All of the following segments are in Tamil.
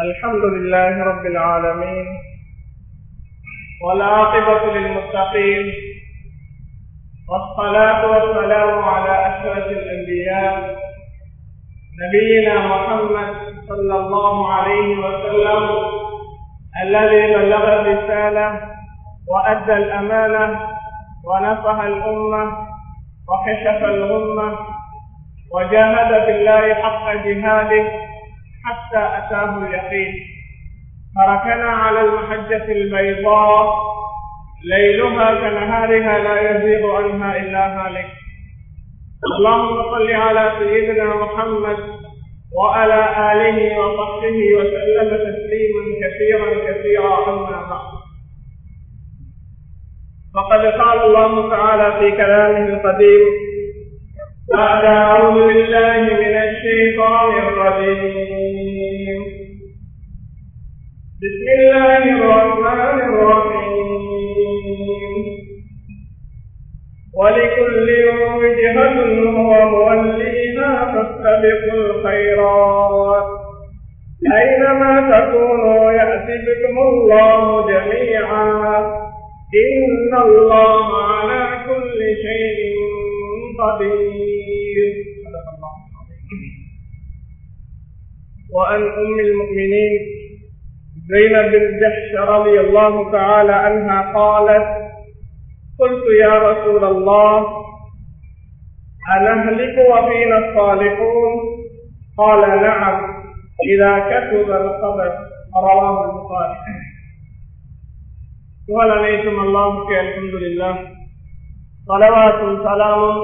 الحمد لله رب العالمين والعاقبة للمتقين والصلاة والسلام على أشرف الأنبياء نبينا محمد صلى الله عليه وسلم الذي بلغ الرسالة وأدى الأمانة ونصح الأمة وكشف الغمة وجاهد في الله حق جهاده حتى أتاه اليقين. تركنا على المحجة البيضاء. ليلها كنهارها لا يزيغ عنها إلا هالك. اللهم صل على سيدنا محمد وعلى آله وصحبه وسلم تسليما كثيرا كثيرا أما بعد. فقد قال الله تعالى في كلامه القديم بعد أعوذ بالله من الشيطان الرجيم. بسم الله الرحمن الرحيم. ولكل وجهة هو موليها فاستبقوا الخيرات. أينما تكونوا يأتي بكم الله جميعا. إن الله على كل شيء قدير. وأن أم المؤمنين زينب بن جحش رضي الله تعالى عنها قالت قلت يا رسول الله أنهلك وفينا الصالحون قال نعم إذا كتب القدر رواه البخاري புகழ் அனைத்தும் அல்லாவுக்கு அல்ஹம்துலில்லா பலவாசும் சலாமும்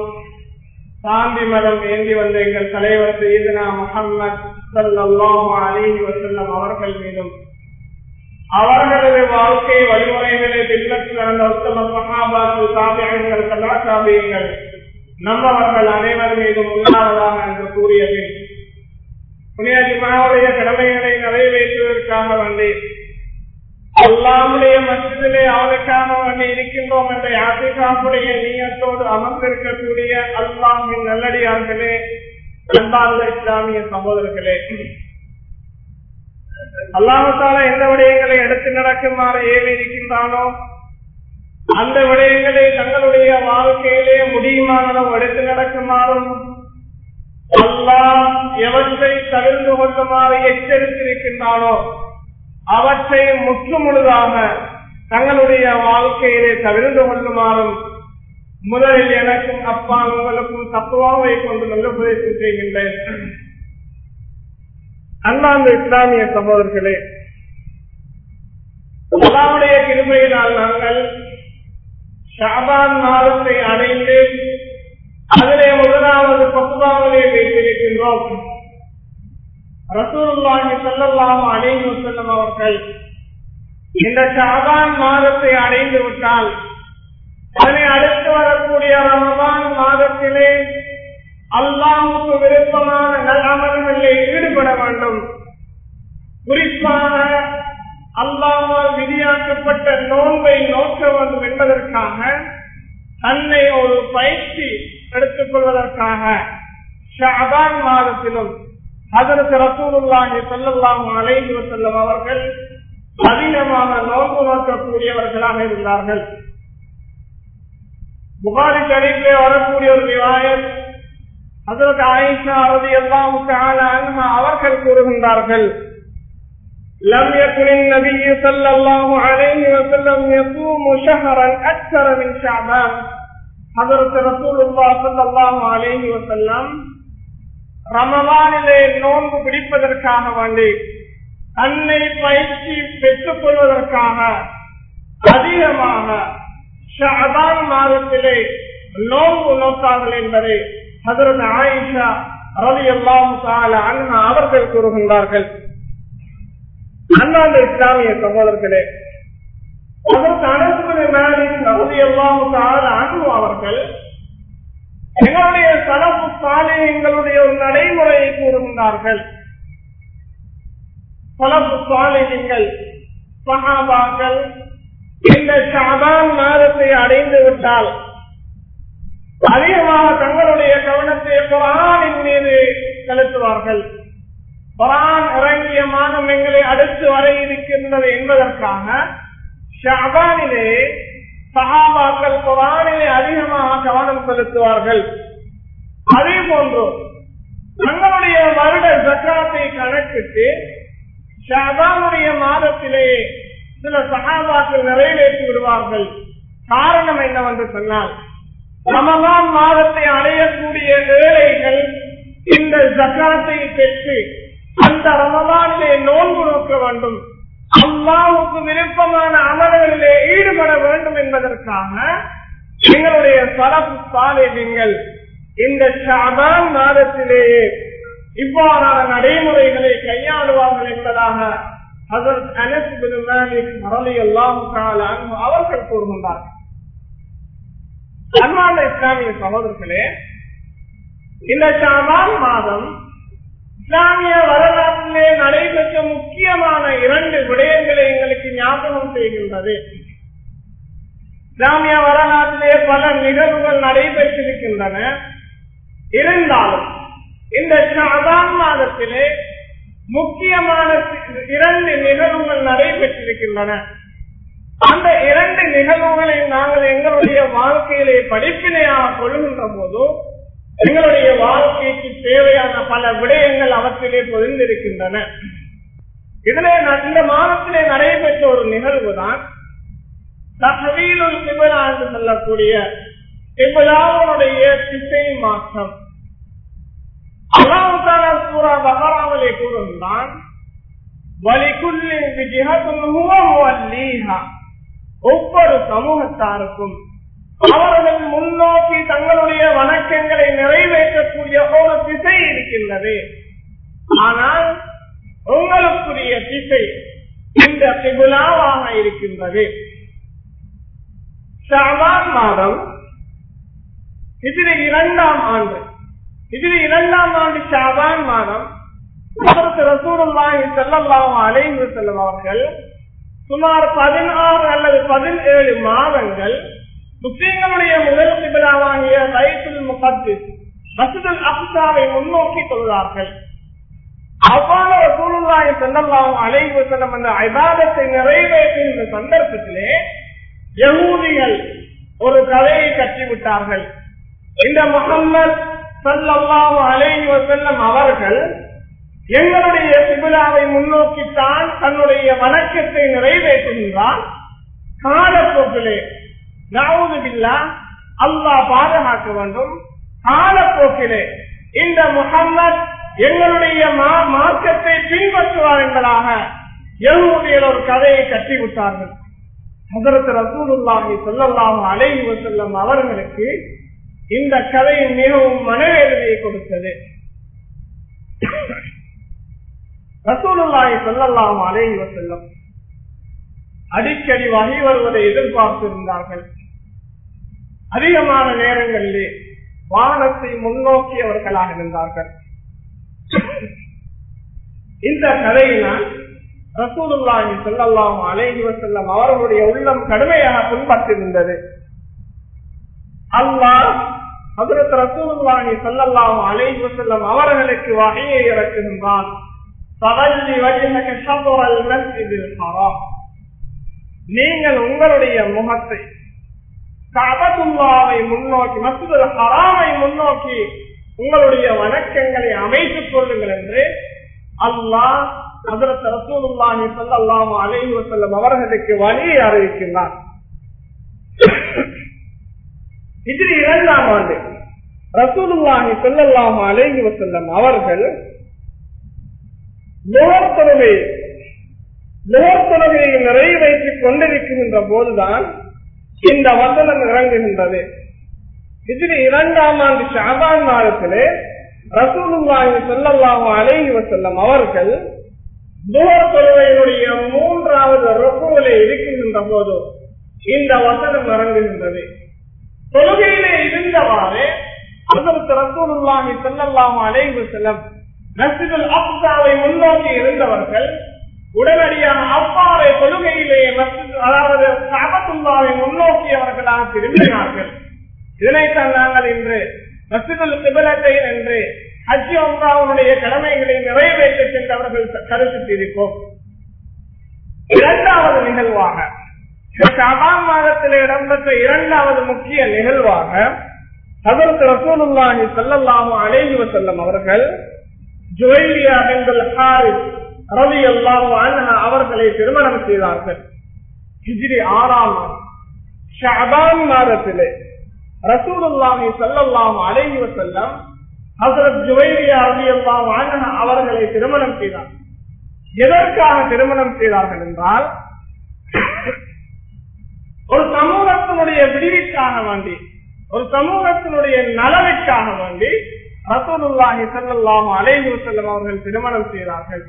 சாந்தி மதம் ஏந்தி வந்த எங்கள் தலைவர் செய்தனா முகம்மது சல்லாஹு அலிஹி வசல்லம் அவர்கள் மீதும் அவர்களது வாழ்க்கை வழிமுறைகளை பின்பற்றி நடந்த உத்தம மகாபாசு சாபியங்கள் கலா நம்மவர்கள் அனைவர் மீதும் உண்டாவதாக என்று கூறிய பின் புனியாஜிமாவுடைய கடமைகளை நிறைவேற்றுவதற்காக வந்தேன் அல்லாமுடைய மனதிலே அவனுக்காக வந்து இருக்கின்றோம் என்ற யாத்திகாவுடைய நீயத்தோடு அமர்ந்திருக்கக்கூடிய அல்லாமின் நல்லடியார்களே அன்பார்ந்த இஸ்லாமிய சகோதரர்களே. அல்லாஹால எந்த விடயங்களை எடுத்து நடக்குமாறு ஏவி இருக்கின்றானோ அந்த விடயங்களை தங்களுடைய வாழ்க்கையிலே முடியுமானதும் எடுத்து நடக்குமாறும் அல்லாஹ் எவற்றை தவிர்த்து கொள்ளுமாறு எச்சரித்திருக்கின்றானோ அவற்றை முற்றுமுழுதாக தங்களுடைய வாழ்க்கையிலே தவிர்த்து கொள்ளுமாறும் முதலில் எனக்கும் அப்பா உங்களுக்கும் தத்துவாவை கொண்டு நல்ல உபதேசம் செய்கின்றேன். அண்ணாந்த இஸ்லாமிய சகோதரர்களே அல்லாவுடைய கிருமையினால் நாங்கள் ஷாபான் மாதத்தை அடைந்து அதிலே முதலாவது பத்துவாவிலே வைத்திருக்கின்றோம். ரசூலுல்லாஹி செல்லலாம் அடைந்து செல்லும் அவர்கள் இந்த ஷாபான் மாதத்தை அடைந்து விட்டால் அதனை அடுத்து வரக்கூடிய ரமபான் மாதத்திலே அல்லாவுக்கு விருப்பமான நலமல்களில் ஈடுபட வேண்டும். குறிப்பாக அல்லாமல் விதியாக்கப்பட்ட நோன்பை நோக்க வேண்டும் என்பதற்காக தன்னை ஒரு பயிற்சி எடுத்துக் கொள்வதற்காக ஷாபான் மாதத்திலும் அதற்கு ரசூலுல்லாஹி ஸல்லல்லாஹு அலைந்து செல்லும் அவர்கள் அதிகமாக நோன்பு நோக்கக்கூடியவர்களாக இருந்தார்கள். புகாரி ஷரீஃபிலே வரக்கூடிய ஒரு விவாயம் அதற்கு ஆயிஷா ரலியல்லாஹு தஆலா அன்ஹா அவர்கள் கூறுகின்றார்கள் لم يكن النبي صلى الله عليه وسلم يصوم شهرا أكثر من شعبان حضرت رسول الله صلى الله عليه وسلم ரமலானிலே நோன்பு பிடிப்பதற்காக வேண்டி தன்னை பயிற்சி பெற்றுக் கொள்வதற்காக அதிகமாக ஷாபான் மாதத்திலே நோன்பு நோக்கார்கள் என்பதை ஹதரத் ஆயிஷா ரவி எல்லாம் அண்ணா அவர்கள் கூறுகின்றார்கள். அண்ணாந்த இஸ்லாமிய சகோதரர்களே அதற்கு மேலின் ரவி எல்லாம் அவர்கள் எங்களுடைய ஒரு நடைமுறையை கூறுகின்றார்கள். சகாபாக்கள் இந்த ஷாபான் மாதத்தை அடைந்து விட்டால் அதிகமாக தங்கள் கவனத்தை குரானின் மீது செலுத்துவார்கள் குரான் இறங்கி ரமலானுடைய மாதம் எங்களை அடுத்து வர இருக்கின்றது என்பதற்காக ஷாபானிலே சகாபாக்கள் குரானிலே அதிகமாக கவனம் செலுத்துவார்கள். அதே போன்று தங்களுடைய வருட ஜக்காத்தை கணக்கிட்டு ஷாபானுடைய மாதத்திலே சில சகாபாக்கள் நிறைவேற்றி விடுவார்கள். காரணம் என்னவென்று சொன்னால் ரமலான் மாதத்தை அடையக்கூடிய ஏழைகள் இந்த ஜக்காத்தை பெற்று அந்த ரமதானிலே நோன்பு நோக்க வேண்டும். அல்லாவுக்கு விருப்பமான அமல்களிலே ஈடுபட வேண்டும் என்பதற்காக எங்களுடைய சலப்பு சாலைகள் இந்த ஷாபான் மாதத்திலேயே இவ்வாறான நடைமுறைகளை கையாளுவார்கள் என்பதாக அவர்கள் கூறுகின்றார்கள். அன்பான இஸ்லாமிய சகோதரர்களே இந்த ஷாபான் மாதம் இஸ்லாமிய வரலாற்றிலே நடைபெற்ற முக்கியமான இரண்டு விடயங்களை எங்களுக்கு ஞாபகம் செய்கின்றது. இஸ்லாமிய வரலாற்றிலே பல நிகழ்வுகள் நடைபெற்றிருக்கின்றன. இருந்தாலும் இந்த ஷாபான் மாதத்திலே முக்கியமான இரண்டு நிகழ்வுகள் நடைபெற்றிருக்கின்றன. அந்த இரண்டு நிகழ்வுகளை நாங்கள் எங்களுடைய வாழ்க்கையிலே படிப்பினையாக கொள்கின்ற போதும் எங்களுடைய வாழ்க்கைக்கு தேவையான பல விடயங்கள் அவற்றிலே பொதிந்திருக்கின்றன. இதிலே இந்த மாதத்திலே நடைபெற்ற ஒரு நிகழ்வு தான் தகவீலுள் சிவனா என்று சொல்லக்கூடிய சிவலாவுடைய திசை மாற்றம். அல்லாவுத்தான சூரா பகராமலே கூறுகிறான் வலிக்குள்ளி விஜிஹா ஒவ்வொரு சமூகத்தாருக்கும் அவர்கள் முன்னோக்கி தங்களுடைய வணக்கங்களை நிறைவேற்றக்கூடிய ஒரு திசை இருக்கின்றது. ஆனால் உங்களுக்குரிய திசை இந்த திகுலாவாக இருக்கின்றது. ஷாபான் மாதம் இதில் இரண்டாம் ஆண்டு இதில் இரண்டாம் ஆண்டு ஷாபான் மாதம் அதற்கு ரசூலுல்லாஹி ஸல்லல்லாஹு அலைஹி அவர்கள் சுமார் பதினாறு அல்லது பதினேழு மாதங்கள் முஸ்லிம்களுடைய முதல் கிபிலாவாகிய ரைத்துல் முகத்து மசுதல் அப்சாவை முன்னோக்கி கொள்வார்கள் அவ்வாறு சூழ்நிலை ஸல்லல்லாஹு அழைவு செல்லும் அந்த ஐபாதத்தை நிறைவேற்றுகின்ற சந்தர்ப்பத்திலே யகூதிகள் ஒரு கதையை கட்டிவிட்டார்கள். இந்த முகம்மது சல்லல்லாஹு அலைஹி செல்லும் அவர்கள் எங்களுடைய சிபிலாவை முன்னோக்கித்தான் தன்னுடைய வணக்கத்தை நிறைவேற்றுகின்றான். காலப்போக்கிலே நாவுதுபில்லா அல்லாஹ் பாதமாக்க வேண்டும். காலப்போக்கிலே இந்த முகம்மது எங்களுடைய மார்க்கத்தை பின்பற்றுவார் என்பதாக எழுதியல் ஒரு கதையை கட்டிவிட்டார்கள். முதலத்து ரசூலுல்லாஹி சொல்லல்லாஹு அலைவு செல்லும் அவர்களுக்கு இந்த கதை மிகவும் மனவேதனையை கொடுத்தது. ரசூலுல்லாஹி சொல்லல்லாஹு அலைவு செல்லும் அடிக்கடி வகை வருவதை எதிர்பார்த்திருந்தார்கள். அதிகமான நேரங்களிலே வானத்தை முன்னோக்கியவர்களாக இருந்தார்கள் இந்த கதையினால் ரசூலுல்லாஹி சொல்லல்லாஹு அலைஹி வஸல்லம் அவர்களுடைய உள்ளம் கடுமையாக புண்பட்டிருந்தது அல்லாஹ் ஹதரத் ரசூலுல்லாஹி ஸல்லல்லாஹு அலைஹி செல்லம் அவர்களுக்கு வகையை இறக்குகின்றான். நீங்கள் உங்களுடைய முகத்தை கபதுல்லாவை முன்னோக்கி மசூதல் ஹராமை முன்னோக்கி உங்களுடைய வணக்கங்களை அமைத்துக் கொள்ளுங்கள் என்று அல்லாஹ் ஹதரத் ரசூலுல்லாஹி ஸல்லல்லாஹு அலைஹி வஸல்லம் அவர்களுக்கு வழியை அறிவிக்கின்றார். இது இரண்டாம் ஆண்டு ரசூலுல்லாஹி ஸல்லல்லாஹு அலைஹி வஸல்லம் அவர்கள் லோகத்தொழுகை நிறைய நிறைவேற்றிக் கொண்டிருக்கின்ற போதுதான் இந்த வசனம் இறங்குகின்றது. இதில் இரண்டாம் ஆண்டு ஷாபான் மாதத்திலே ரசூலுல்லாஹி சொல்லல்லாஹு அலைஹி வஸல்லம் அவர்கள் துஹர் மூன்றாவது ருக்குவிலே இருக்கின்ற போது இந்த வசனம் இறங்குகின்றது. தொழுகையிலே இருந்தவாறு அதற்கு ரசூலுல்லாஹி சொல்லல்லாஹு அலைஹி வஸல்லம் மஸ்ஜிதுல் அப்சாவை முன்னோக்கி இருந்தவர்கள் உடனடியாக அப்பாவை கொள்கையிலே அதாவது அதாவது முன்னோக்கி அவர்களாக திரும்பினார்கள். இதனைத்தான் நாங்கள் இன்று மசிதல் கிபலத்தை என்று ஹஜ் அம்ராவுடைய கடமைகளை நிறைவேற்ற சென்றவர்கள் கருத்து தெரிப்போம் இரண்டாவது நிகழ்வாக ஷாபான் மாதத்தில் இடம்பெற்ற இரண்டாவது முக்கிய நிகழ்வாக அதற்கு ரசூலுல்லாஹி ஸல்லல்லாஹு அலைஹி வஸல்லம் அவர்கள் ஜுவைலியா பின்துல் ஹாரிஸ் ரவி அன்ஹா அவர்களை திருமணம் செய்தார்கள். ஹிஜ்ரி ஆறாம் மாதத்திலே ரசூலுல்லாஹி ஸல்லல்லாஹு அலைஹி வஸல்லம் ஹஜ்ரத் ஜுவைரியா ரவி அன்ஹா அவர்களை திருமணம் செய்தார். எதற்காக திருமணம் செய்தார்கள் என்றால் ஒரு சமூகத்தினுடைய விடுவிற்காக வேண்டி ஒரு சமூகத்தினுடைய நலனுக்காக வேண்டி ரசூலுல்லாஹி ஸல்லல்லாஹு அலைஹி வஸல்லம் அவர்கள் திருமணம் செய்தார்கள்.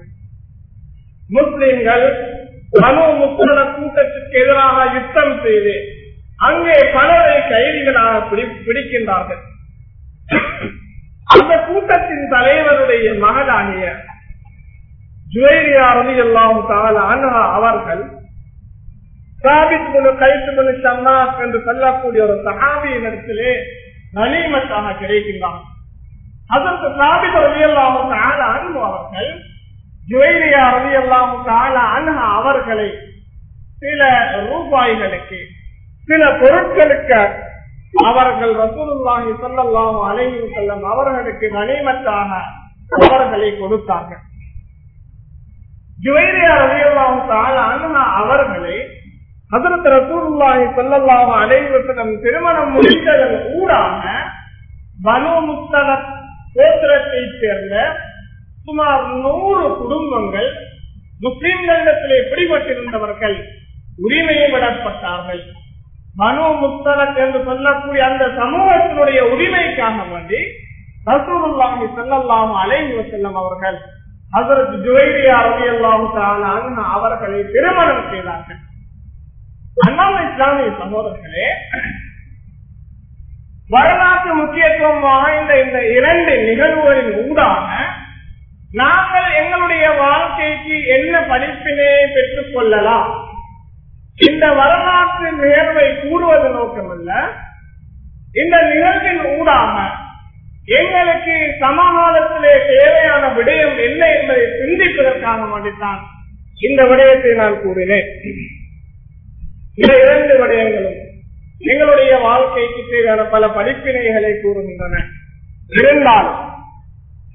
முஸ்லிம்கள் பனு முஸ்லிம கூட்டத்திற்கு எதிராக யுத்தம் செய்து அங்கே பலரை கைதிகளாக பிடிக்கின்றார்கள். அந்த கூட்டத்தின் தலைவருடைய மகளாகிய ஜுவேரியா ரவி எல்லாம் அன்ஹா அவர்கள் சாபித் குழு கைத்து சன்னாஸ் என்று சொல்லக்கூடிய ஒரு சஹாபியினிடத்திலே நலிமத்தாக கிடைக்கின்றார் அதற்கு சாபித் ரவி எல்லாம் அன்பு அவர்கள் ஜுவைரியா ரவி எல்லாம் அன்ஹா அவர்களை சில ரூபாய்களுக்கு சில பொருட்களுக்கு அவர்கள் ரசூலுல்லாஹி ஸல்லல்லாஹு அலையும் வஸல்லம் அவர்களுக்கு கனிமத்தாக அவர்களை கொடுத்தார்கள். ஜுவைரியா ரவி எல்லாம் அன்ஹா அவர்களை அதற்கு ரசூலுல்லாஹி ஸல்லல்லாஹு அலைவசனம் திருமணம் முடித்ததன் ஊடாக பனு முஸ்தலக் கோத்திரத்தைச் சேர்ந்த சுமார் நூறு குடும்பங்கள் முஸ்லிம்களிடத்திலே பிடிபட்டிருந்தவர்கள் உரிமையை விடப்பட்டார்கள் மனு முஸ்தலக் என்று சொல்லக்கூடிய அந்த சமூகத்தினுடைய உரிமைக்காக வேண்டி ரசூலுல்லாஹி ஸல்லல்லாஹு அலைஹி வஸல்லம் அவர்கள் ஹஜரத் ஜுவைரியா ரலியல்லாஹு தஆலா அவர்களை திருமணம் செய்தார்கள். அண்ணாம இஸ்லாமிய சகோதரர்களே வரலாற்று முக்கியத்துவம் வாய்ந்த இந்த இரண்டு நிகழ்வுகளின் ஊடாக நாங்கள் எங்களுடைய வாழ்க்கைக்கு என்ன படிப்பினை பெற்றுக் கொள்ளலாம்? இந்த வரலாற்று நிகழ்வை கூறுவது நோக்கமல்ல. இந்த நிகழ்வின் ஊடாக எங்களுக்கு சமகாலத்திலே தேவையான விடயம் என்ன என்பதை சிந்திப்பதற்காக வேண்டித்தான் இந்த விடயத்தை நான் கூறினேன். இந்த இரண்டு விடயங்களும் எங்களுடைய வாழ்க்கைக்கு தேவையான பல படிப்பினைகளை கூறுகின்றன. இருந்தாலும்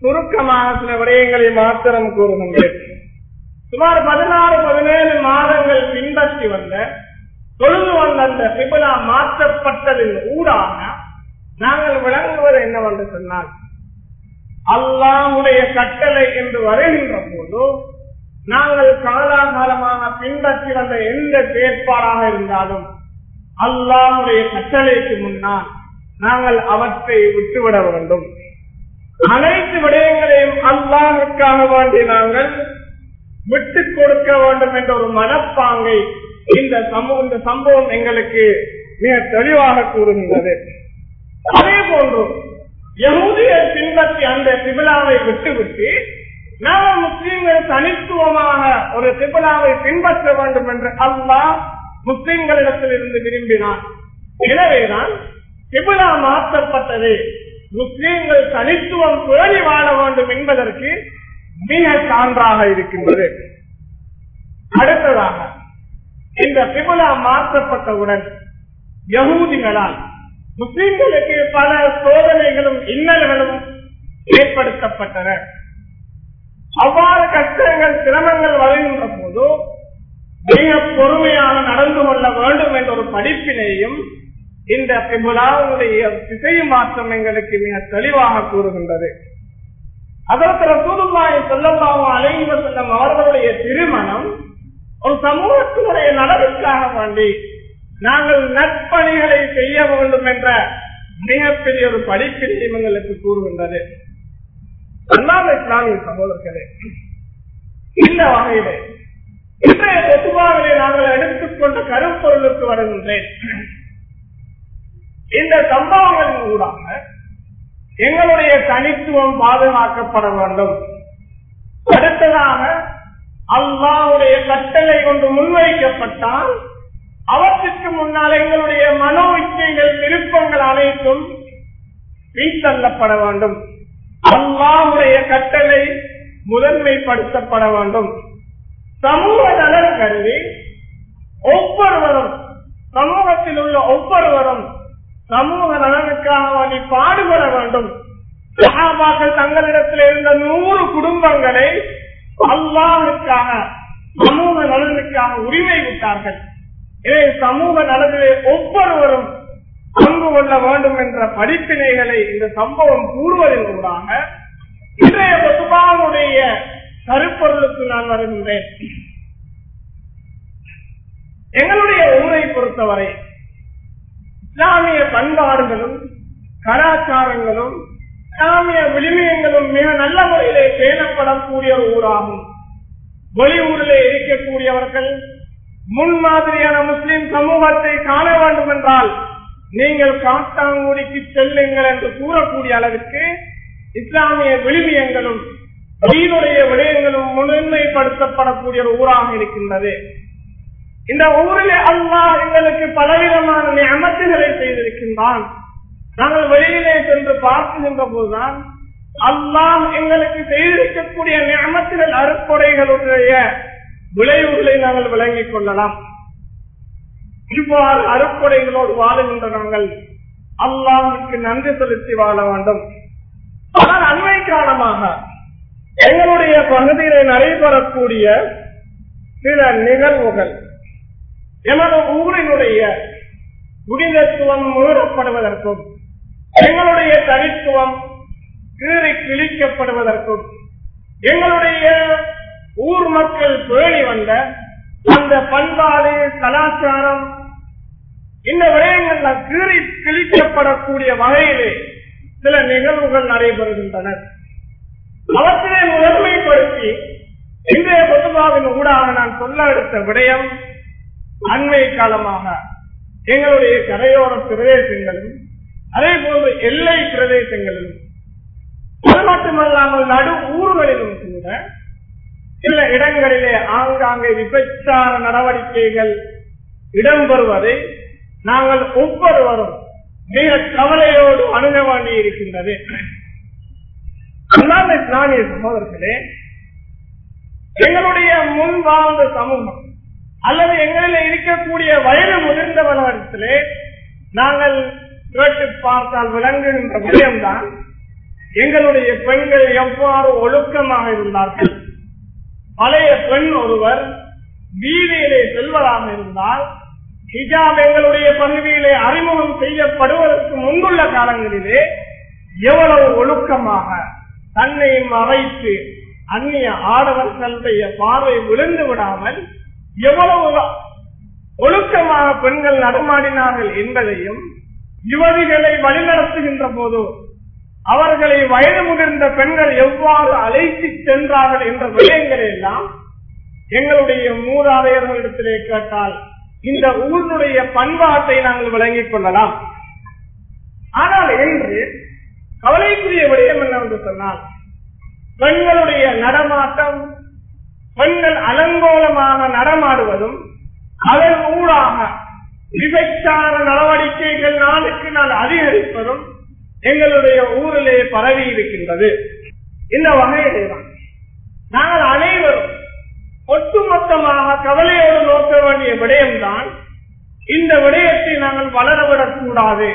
சுருக்கமாக சில விடயங்களை மாத்திரம் கூறுகின்றேன். சுமார் பதினாறு பதினேழு மாதங்கள் பின்பற்றி வந்த தொழுது வந்த அந்த சிபிலா மாற்றப்பட்டதின் ஊடாக நாங்கள் விளங்குவது என்னவென்று சொன்னால் அல்லாமுடைய கட்டளை என்று வருகின்ற போது நாங்கள் காலாகாலமாக பின்பற்றி வந்த எந்த செயற்பாடாக இருந்தாலும் அல்லாமுடைய கட்டளைக்கு முன்னால் நாங்கள் அவற்றை விட்டுவிட வேண்டும். அனைத்து விடயங்களையும் அல்லாஹுக்காக வேண்டி நாங்கள் விட்டுக் கொடுக்க வேண்டும் என்ற ஒரு மனப்பாங்கை இந்த சமூக இந்த சம்பவம் எங்களுக்கு மிக தெளிவாக கூறுகின்றது. அதே போன்று யகுதியை பின்பற்றி அந்த திபிலாவை விட்டுவிட்டு நாம் முஸ்லீம்கள் தனித்துவமாக ஒரு திபிலாவை பின்பற்ற வேண்டும் என்று அல்லாஹ் முஸ்லிம்களிடத்தில் இருந்து விரும்பினார் எனவேதான் திபிலா மாற்றப்பட்டது. முஸ்லீம்கள் தனித்துவம் பேணி வாழ வேண்டும் என்பதற்கு மிக சான்றாக இருக்கின்றது. அடுத்ததாக இந்த சிபிலா மாற்றப்பட்டவுடன் யகூதிகளால் முஸ்லிம்களுக்கு பல சோதனைகளும் இன்னல்களும் ஏற்படுத்தப்பட்டன. அவ்வாறு கஷ்டங்கள் சிரமங்கள் வருகின்ற போது மிக பொறுமையாக நடந்து கொள்ள வேண்டும் என்ற ஒரு படிப்பினையும் இந்த பிபுலாவுடைய திசை மாற்றம் எங்களுக்கு மிக தெளிவாக கூறுகின்றது. அதற்கு ரசூலுல்லாஹி ஸல்லல்லாஹு அலைஹி வஸல்லம் அவர்களுடைய திருமணம் ஒரு சமூகத்தினுடைய நலனுக்காக வேண்டி நாங்கள் நற்பணிகளை செய்ய வேண்டும் என்ற மிகப்பெரிய ஒரு படிப்பினையும் எங்களுக்கு கூறுகின்றது. அல்லாத இஸ்லாமிய சகோதரர்களே இந்த வகையிலே இன்றைய பொதுவாகவே நாங்கள் எடுத்துக்கொண்ட கருப்பொருளுக்கு வருகின்றேன். இந்த சம்பவங்கள் ஊடாக எங்களுடைய தனித்துவம் பாதுகாக்கப்பட வேண்டும். அடுத்ததாக அல்லாவுடைய கட்டளை கொண்டு முன்வைக்கப்பட்டால் அவற்றுக்கு முன்னால் எங்களுடைய மனோ இச்சைகள் விருப்பங்கள் அனைத்தும் பின்தள்ளப்பட வேண்டும். அல்லாவுடைய கட்டளை முதன்மைப்படுத்தப்பட வேண்டும். சமூக நலன் கருதி ஒவ்வொருவரும் சமூகத்தில் உள்ள ஒவ்வொருவரும் சமூக நலனுக்காக வேண்டி பாடுபட வேண்டும். சகாபாக்கள் தங்களிடத்தில் இருந்த நூறு குடும்பங்களை அல்லாவுக்காக சமூக நலனுக்காக உரிமை விட்டார்கள். இதை சமூக நலனிலே ஒவ்வொருவரும் பங்கு கொள்ள வேண்டும் என்ற படிப்பினைகளை இந்த சம்பவம் கூறுவதன் ஊடாக இன்றைய பொதுவானுடைய கருப்பொருளுக்கு நான் வருகின்றேன். எங்களுடைய ஊரை பொறுத்தவரை இஸ்லாமிய பண்பாடுகளும் கலாச்சாரங்களும் இஸ்லாமிய விளிமியங்களும் மிக நல்ல முறையிலே பேணப்படக்கூடிய ஒரு ஊராகும். வெளியூரிலே இருக்கக்கூடியவர்கள் முன்மாதிரியான முஸ்லிம் சமூகத்தை காண வேண்டும் என்றால் நீங்கள் காட்டாங்குடிக்கு செல்லுங்கள் என்று கூறக்கூடிய அளவிற்கு இஸ்லாமிய விளிமியங்களும் தீனுடைய விடயங்களும் முதன்மைப்படுத்தப்படக்கூடிய ஒரு ஊராக இருக்கின்றது. இந்த ஊரிலே அல்லாஹ் எங்களுக்கு பலவிதமான அமைச்சுகளை செய்திருக்கின்றான். நாங்கள் வெளியிலே சென்று பார்க்கின்ற போதுதான் அல்லாஹ் எங்களுக்கு செய்திருக்கக்கூடிய நியமத்தினர் அறுப்படைகளுடைய விளைவுகளை நாங்கள் விளங்கிக் கொள்ளலாம். இவ்வாறு அறுப்படைகளோடு வாழுகின்ற நாங்கள் அல்லாஹுக்கு நன்றி செலுத்தி வாழ வேண்டும். ஆனால் அண்மை காலமாக எங்களுடைய பகுதியில் நடைபெறக்கூடிய சில நிகழ்வுகள் எமது ஊரினுடைய புனிதத்துவம் மீறப்படுவதற்கும் எங்களுடைய தனித்துவம் கீறி கிழிக்கப்படுவதற்கும் எங்களுடைய ஊர் மக்கள் பேணி வந்த அந்த பண்பாடு கலாச்சாரம் இந்த விடயங்கள் கீறி கிழிக்கப்படக்கூடிய வகையிலே சில நிகழ்வுகள் நடைபெறுகின்றன. அவற்றை முதன்மைப்படுத்தி இன்றைய பொதுவாவின் ஊடாக நான் சொல்ல எடுத்த விடயம் அண்மை காலமாக எங்களுடைய கரையோர பிரதேசங்களும் அதே போன்று எல்லை பிரதேசங்களிலும் அது மட்டுமல்லாமல் நடு ஊர்களிலும் கூட சில இடங்களிலே ஆங்காங்கே விபச்சார நடவடிக்கைகள் இடம்பெறுவதை நாங்கள் ஒவ்வொருவரும் மிக கவலையோடு அணுக வேண்டி இருக்கின்றது அல்லாத இஸ்லாமிய சகோதரர்களே எங்களுடைய முன் வாழ்ந்த சமூகம் அல்லது எங்களில் இருக்கக்கூடிய வயது முதிர்ந்தவர்களிடத்திலே நாங்கள் கேட்டு பார்த்தால் விளங்குகின்ற விஷயம்தான் எங்களுடைய பெண்கள் எவ்வாறு ஒழுக்கமாக இருந்தார்கள்? பழைய பெண் ஒருவர் வீதியிலே செல்வதாக இருந்தால் ஹிஜாப் எங்களுடைய பகுதியிலே அறிமுகம் செய்யப்படுவதற்கு முன்புள்ள காலங்களிலே எவ்வளவு ஒழுக்கமாக தன்னை மறைத்து அந்நிய ஆடவர்களுடைய பார்வை விழுந்து விடாமல் எவ்வளவு ஒழுக்கமாக பெண்கள் நடமாடினார்கள் என்பதையும் யுவதிகளை வழிநடத்துகின்ற போது அவர்களை வயது முதிர்ந்த பெண்கள் எவ்வாறு அழைத்து சென்றார்கள் என்ற விடயங்களை எல்லாம் எங்களுடைய மூதாதையர்களிடத்திலே கேட்டால் இந்த ஊருடைய பண்பாட்டை நாங்கள் விளங்கிக் கொள்ளலாம். ஆனால் என்று கவலைக்குரிய விடயம் என்னவென்று சொன்னால் பெண்களுடைய நடமாட்டம் பெண்கள் அலங்கோலமாக நடமாடுவதும் அதன் ஊடாக விபச்சார நடவடிக்கைகள் நாளுக்கு நாள் அதிகரிப்பதும் எங்களுடைய ஊரிலே பரவி இருக்கின்றது. இந்த வகையிலே தான் நாங்கள் அனைவரும் ஒட்டுமொத்தமாக கவலையோடு நோக்க வேண்டிய விடயம்தான் இந்த விடயத்தை நாங்கள் வளரவிடக்கூடாது.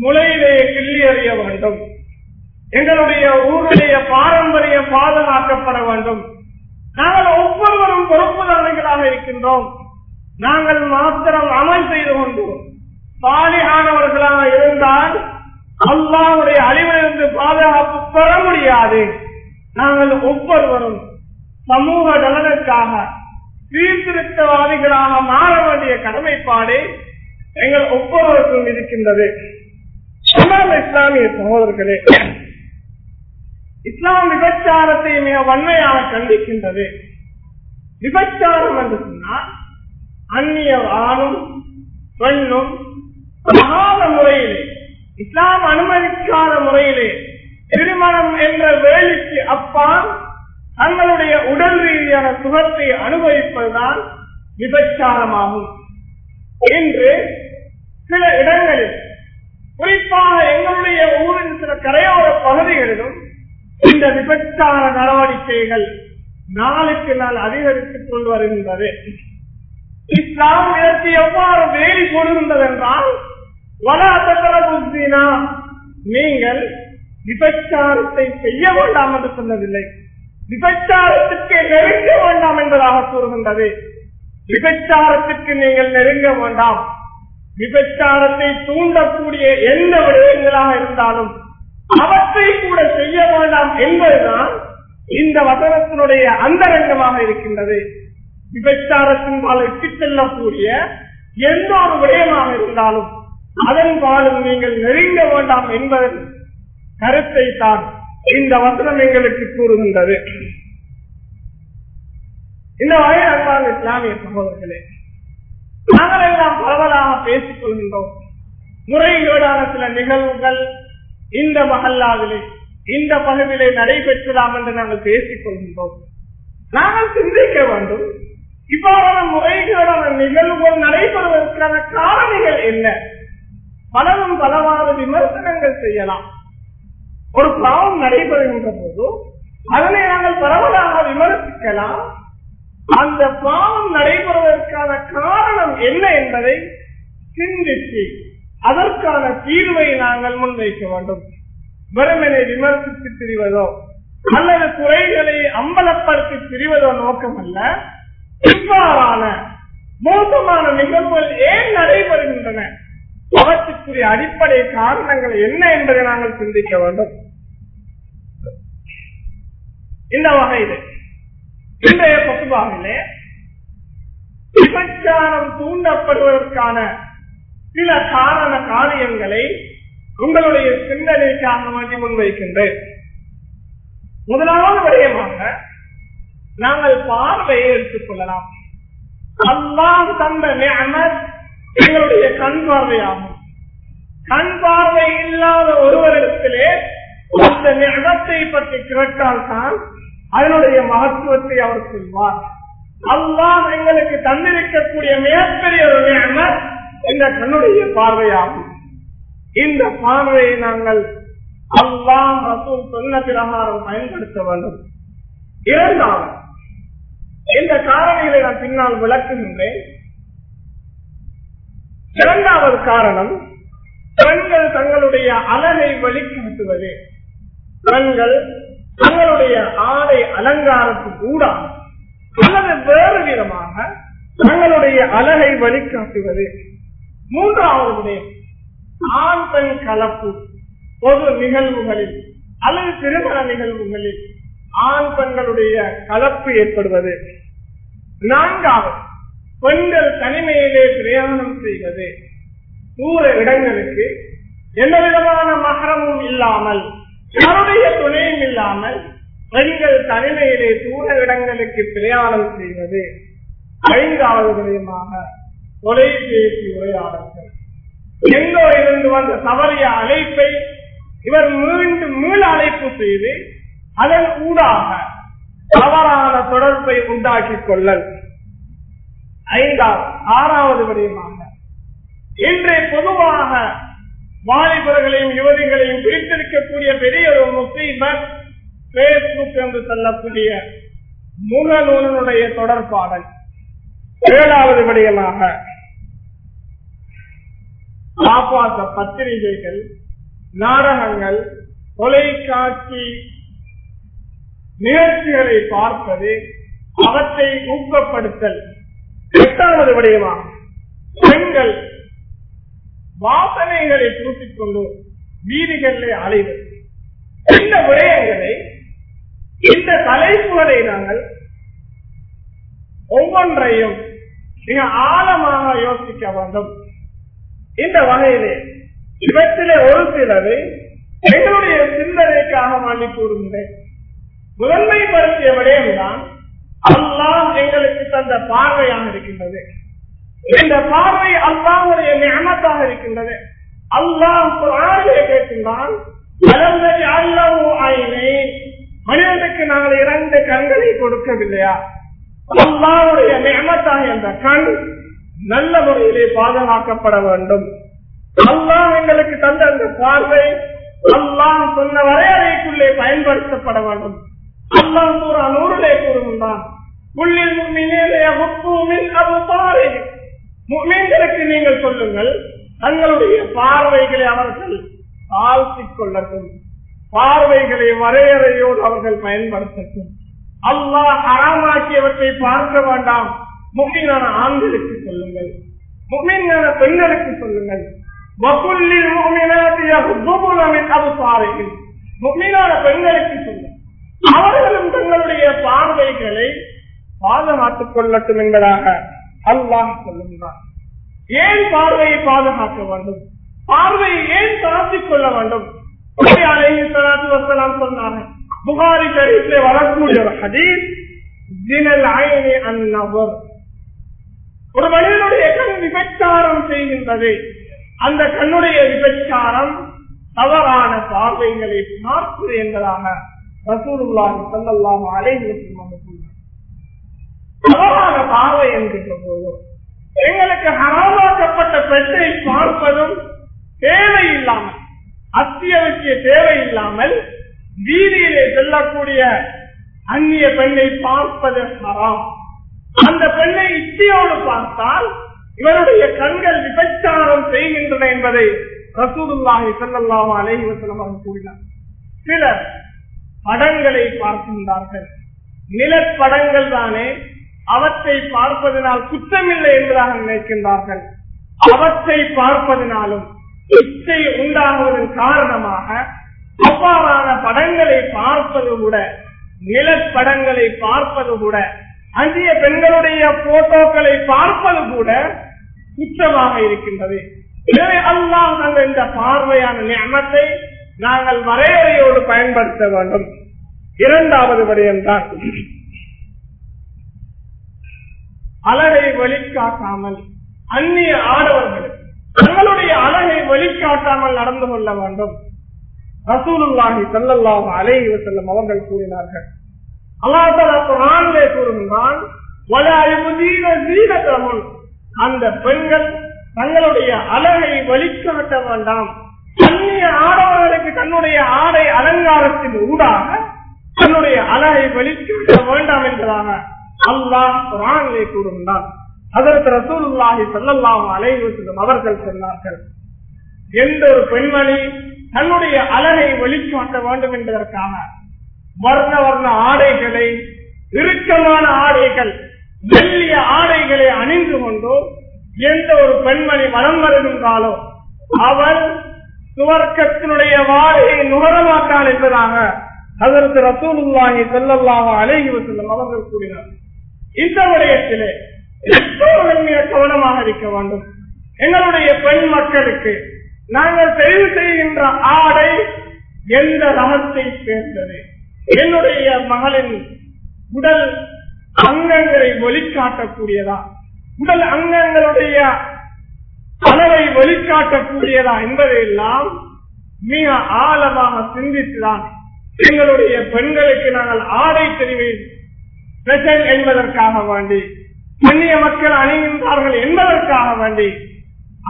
முளையிலே கிள்ளி அறிய வேண்டும். எங்களுடைய ஊருடைய பாரம்பரியம் பாதுகாக்கப்பட வேண்டும். நாங்கள் ஒவ்வொருவரும் பொறுப்புதாரிகளாக இருக்கின்றோம். நாங்கள் மாத்திரம் அமல் செய்து கொண்டோம் சாலியானவர்களாக இருந்தால் அல்லாவுடைய அழிவிலிருந்து பாதுகாப்பு பெற முடியாது. நாங்கள் ஒவ்வொருவரும் சமூக நலனுக்காக சீர்திருத்தவாதிகளாக மாற வேண்டிய கடமைப்பாடு எங்கள் ஒவ்வொருவருக்கும் இருக்கின்றது. இஸ்லாமிய சகோதரர்களே இஸ்லாம் விபச்சாரத்தை மிக வன்மையாக கண்டிக்கின்றது. விபச்சாரம் என்று சொன்னால் அந்நிய ஆணும் பெண்ணும் மகாத முறையிலே இஸ்லாம் அனுமதிக்காத முறையிலே திருமணம் என்ற வேலைக்கு அப்பால் தங்களுடைய உடல் ரீதியான சுகத்தை அனுபவிப்பதுதான் விபச்சாரமாகும். என்று சில இடங்களில் குறிப்பாக எங்களுடைய ஊரின் சில கரையோர பகுதிகளிலும் இந்த விபச்சார நடவடிக்கைகள் நாளுக்கு நாள் அதிகரித்துக் கொண்டு வருகின்றது. இஸ்லாம் இதற்கு எவ்வாறு வேலி கொடுகின்றது என்றால் வலாத்தரபுத்தினா நீங்கள் விபச்சாரத்தை செய்ய வேண்டாம் என்று சொன்னதில்லை. விபச்சாரத்துக்கு நெருங்க வேண்டாம் என்பதாக கூறுகின்றது. விபச்சாரத்துக்கு நீங்கள் நெருங்க வேண்டாம். விபச்சாரத்தை தூண்டக்கூடிய எந்த விடயங்களாக இருந்தாலும் அவற்றை கூட செய்ய வேண்டாம் என்பதுதான் இந்த வசனத்தினுடைய அந்தரங்கமாக இருக்கின்றது. விபச்சாரத்தின் பால் இட்டுச் செல்லக்கூடிய எந்த ஒரு விடயமாக இருந்தாலும் அதன் பாலும் நீங்கள் நெருங்க வேண்டாம் என்பதன் கருத்தை தான் இந்த வசனம் எங்களுக்கு கூறுகின்றது. இந்த வகையில் அன்பான இஸ்லாமிய சகோதரர்களே நாங்கள் எல்லாம் பரவலாக பேசிக் கொள்கின்றோம். முறைகேடான சில நிகழ்வுகள் இந்த மகல்லாவிலே இந்த பகுதியிலே நடைபெற்றலாம் என்று நாங்கள் பேசிக் கொள்கின்றோம். நாங்கள் சிந்திக்க வேண்டும். இவ்வாறான முறைகளான நிகழ்வுகள் நடைபெறுவதற்கான காரணிகள் என்ன? பலரும் பலவாறு விமர்சனங்கள் செய்யலாம். ஒரு பாவம் நடைபெறுகின்ற போது அதனை நாங்கள் பரவலாக விமர்சிக்கலாம். அந்த பாவம் நடைபெறுவதற்கான காரணம் என்ன என்பதை சிந்தித்து அதற்கான தீர்வை நாங்கள் முன்வைக்க வேண்டும். வெறுமனை விமர்சித்து திரிவதோ அல்லது குறைகளை அம்பலப்படுத்தி திரிவதோ நோக்கமல்ல. இவ்வாறான மோசமான நிகழ்வுகள் ஏன் நடைபெறுகின்றன? அவற்றுக்குரிய அடிப்படை காரணங்கள் என்ன என்பதை நாங்கள் சிந்திக்க வேண்டும். இந்த வகையில் இன்றைய பசுபாவிலே விபச்சாரம் தூண்டப்படுவதற்கான சில காரண காரியங்களை உங்களுடைய சிந்தனைக்காக வேண்டி முன்வைக்கின்றேன். முதலாவது விடயமாக நாங்கள் பார்வையை எடுத்துக் கொள்ளலாம். அல்லாம் தந்த நியமத் எங்களுடைய கண் பார்வையாகும். கண் பார்வை இல்லாத ஒருவரிடத்திலே அந்த நியமத்தை பற்றி கேட்டால் தான் அதனுடைய மகத்துவத்தை அவர் சொல்வார். அல்லாம் எங்களுக்கு தந்திருக்கக்கூடிய மிகப்பெரிய ஒரு நியமத் இந்த கண்ணுடைய பார்வையாகும் இந்த பார்வையை நாங்கள் அல்லா ரசூல் சொன்ன பிரகாரம் பயன்படுத்த வேண்டும். இரண்டாவது இந்த காரணிகளை நான் பின்னால் விளக்குகின்றேன். இரண்டாவது காரணம் பெண்கள் தங்களுடைய அழகை வெளிக்காட்டுவது பெண்கள் தங்களுடைய ஆடை அலங்காரத்துக்கு கூட அல்லது வேறு விதமாக தங்களுடைய அழகை வழிகாட்டுவது மூன்றாவது விடயம் ஆண் பெண் கலப்பு பொது நிகழ்வுகளில் அல்லது திருமண நிகழ்வுகளில் ஆண் பெண்களுடைய கலப்பு ஏற்படுவது. நான்காவது பெண்கள் தனிமையிலே பிரயாணம் செய்வது. தூர இடங்களுக்கு எந்த விதமான மகரமும் இல்லாமல் யாருடைய துணையும் இல்லாமல் பெண்கள் தனிமையிலே தூர இடங்களுக்கு பிரயாணம் செய்வது. ஐந்தாவது விடயமாக தொலைபேசி உரையாடல்கள். எங்கோ இருந்து வந்த தவறிய அழைப்பை இவர் மீண்டும் மீள அழைப்பு செய்து அதன் ஊடாக தவறான தொடர்பை உண்டாக்கிக் கொள்ளல். ஐந்தாவது ஆறாவது விடயமாக இன்று பொதுவாக வாலிபர்களையும் யுவதிகளையும் பிரித்திருக்கக்கூடிய பெரிய ஒரு முசீபர் பேஸ்புக் என்று சொல்லக்கூடிய முகநூலனுடைய தொடர்பாடல். ஏழாவது விடயமாக ஆபாச பத்திரிகைகள் நாடகங்கள் தொலைக்காட்சி நிகழ்ச்சிகளை பார்ப்பது அவற்றை ஊக்கப்படுத்தல். எட்டாவது விடயமாக பெண்கள் வாசனைகளை பூசிக்கொண்டு வீதிகளிலே அலைவது. இந்த விடயங்களை இந்த தலைப்புகளை நாங்கள் ஒவ்வொன்றையும் மிக ஆழமாக யோசிக்க வேண்டும். இந்த வகையிலே இவற்றிலே ஒரு சிலரை எங்களுடைய சிந்தனைக்காக வாங்கி கூறுகின்றேன் முதன்மைப்படுத்திய விடயம்தான் அல்லாம் எங்களுக்கு தந்த பார்வையாக இருக்கின்றது. இந்த பார்வை அல்லாவுடைய ஞானத்தாக இருக்கின்றது. அல்லாம் குரானிலே கேட்கின்றான் மனிதனுக்கு நாங்கள் இரண்டு கண்களை கொடுக்கவில்லையா? அல்லாவுடைய நியமத்தாக என்ற கண் நல்ல முறையிலே பாதுகாக்கப்பட வேண்டும். அல்லாஹ் எங்களுக்கு தந்த அந்த பார்வை அல்லாஹ் சொன்ன வரையறைக்குள்ளே பயன்படுத்தப்பட வேண்டும். அல்லாஹ் சூரா நூறிலே கூறுகின்றான் முக்மீன்களுக்கு நீங்கள் சொல்லுங்கள் தங்களுடைய பார்வைகளை அவர்கள் தாழ்த்திக் கொள்ளட்டும். பார்வைகளை வரையறையோடு அவர்கள் பயன்படுத்தட்டும். அல்லாஹ் அறமாக்கியவற்றை பார்க்க வேண்டாம். முக்மீனான ஆண்களுக்கு சொல்லுங்கள். முக்மீனான பெண்களுக்கு சொல்லுங்கள். வகுல்லில் முக்மினாத்திய ஹுப்புலமின் அபுசாரிகள் முக்மீனான பெண்களுக்கு சொல்லுங்கள். அவர்களும் தங்களுடைய பார்வைகளை பாதுகாத்துக் கொள்ளட்டும் என்பதாக அல்லாஹ் சொல்லுகிறார் ஏன் பார்வையை பாதுகாக்க வேண்டும்? பார்வையை ஏன் தாழ்த்திக் கொள்ள வேண்டும்? சொன்னார்கள். புகாரி ஷரீஃபிலே வரக்கூடிய ஒரு ஹதீஸ் தினல் அந்நபர் ஒரு மனிதனுடைய கண் விபச்சாரம் செய்கின்றது. அந்த கண்ணுடைய விபச்சாரம் தவறான பார்வைகளை பார்ப்பது என்பதாக ரசூலுல்லாஹி ஸல்லல்லாஹு அலைஹி தவறான பார்வை என்கின்ற போது எங்களுக்கு ஹராமாக்கப்பட்ட பெண்ணை பார்ப்பதும் தேவையில்லாமல் அத்தியாவசிய தேவையில்லாமல் வீதியிலே செல்லக்கூடிய அந்நிய பெண்ணை பார்ப்பது ஹராம். அந்த பெண்ணை இச்சையோடு பார்த்தால் இவருடைய கண்கள் விபச்சாரம் செய்கின்றன என்பதை ரசூதுல்லாஹி ஸல்லல்லாஹு அலைஹி கூறினார். சிலர் படங்களை பார்க்கின்றார்கள். நிலப்படங்கள் தானே அவற்றை பார்ப்பதனால் குற்றமில்லை என்பதாக நினைக்கின்றார்கள். அவற்றை பார்ப்பதனாலும் இச்சை உண்டாகுவதன் காரணமாக அவ்வாறான படங்களை பார்ப்பது கூட நிலப்படங்களை பார்ப்பது கூட அந்நிய பெண்களுடைய போட்டோக்களை பார்ப்பது கூட குற்றமாக இருக்கின்றது. எனவே அல்லாஹ் நாங்கள் இந்த பார்வையான நியமத்தை நாங்கள் வரையறையோடு பயன்படுத்த வேண்டும். இரண்டாவது விடயம்தான் அழகை வழிகாட்டாமல் அந்நிய ஆடவர்கள் தங்களுடைய அழகை வழிகாட்டாமல் நடந்து கொள்ள வேண்டும். ரசூலுல்லாஹி ஸல்லல்லாஹு அலைஹி வஸல்லம் அவர்கள் கூறினார்கள் அல்லாஹ் தஆலா கூறுகின்றான் அந்த பெண்கள் தங்களுடைய அழகை வலிக்காட்ட வேண்டாம். அந்நிய ஆடவர்களுக்கு தன்னுடைய ஆடை அலங்காரத்தின் ஊடாக தன்னுடைய அழகை வெளிக்காட்ட வேண்டாம் என்பதாக அல்லாஹ் குரானிலே கூறுகின்றான். அதற்கு ரசூலுல்லாஹி செல்லல்லாம் அலைஹி வஸல்லம் அவர்கள் சொன்னார்கள் எந்த ஒரு பெண்மணி தன்னுடைய அழகை வெளிக்காட்ட வேண்டும் என்பதற்காக வர்ண வர்ண ஆடைகளை இறுக்கமான ஆடைகள் மெல்லிய ஆடைகளை அணிந்து கொண்டோ எந்த ஒரு பெண்மணி வலம் வருகின்றாலோ அவள் சுவர்க்கத்தினுடைய வாழையை நுகரமாட்டான் என்பதாக அதற்கு ரசூலுல்லாஹி செல்லல்லாக அழகி வஸல்லம் அவர்கள் கூறினார். இந்த விடயத்திலே எப்போதும் மிக கவனமாக இருக்க வேண்டும்? எங்களுடைய பெண் மக்களுக்கு நாங்கள் தெரிவு செய்கின்ற ஆடை எந்த ரகத்தை சேர்ந்தது? என்னுடைய மகளின் உடல் அங்கங்களை வெளிக்காட்டக்கூடியதா உடல் அங்கங்களுடைய அளவை வெளிக்காட்டக்கூடியதா என்பதையெல்லாம் மிக ஆழமாக சிந்தித்துதான் எங்களுடைய பெண்களுக்கு நாங்கள் ஆடை தெரிவேன் என்பதற்காக வேண்டி பெண்ணிய மக்கள் அணிகின்றார்கள் என்பதற்காக வேண்டி